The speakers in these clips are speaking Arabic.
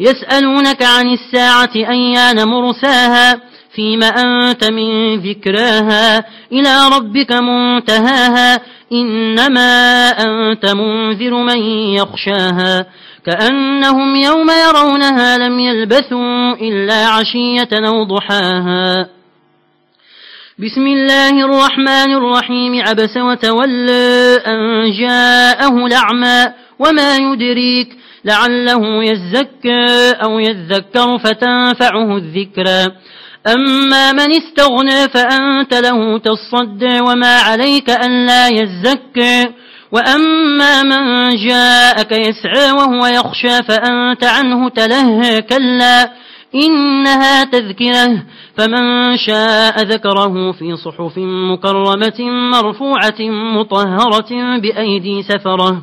يسألونك عن الساعة أيان مرساها فيما أنت من ذكراها؟ إلى ربك منتهاها إنما أنت منذر من يخشاها. كأنهم يوم يرونها لم يلبثوا إلا عشية أو ضحاها. بسم الله الرحمن الرحيم عبس وتولى أن جاءه الأعمى. وما يدريك لعله يزكى أو يذكر فتنفعه الذكرى. أما من استغنى فأنت له تصدى وما عليك أن لا يزكى. وأما من جاءك يسعى وهو يخشى فأنت عنه تلهى كلا. إنها تذكرة فمن شاء ذكره في صحف مكرمة مرفوعة مطهرة بأيدي سفرة.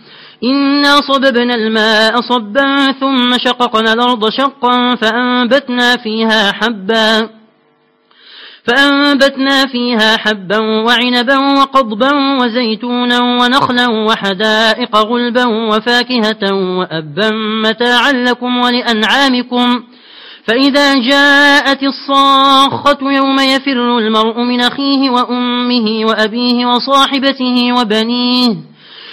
إنا صببنا الماء صبا ثم شققنا الأرض شقا فأنبتنا فيها حبا فأنبتنا فيها حبا وعنبا وقضبا وزيتونا ونخلا وحدائق غلبا وفاكهة وأبا متاعا لكم ولأنعامكم فإذا جاءت الصاخة يوم يفر المرء من أخيه وأمه وأبيه وصاحبته وبنيه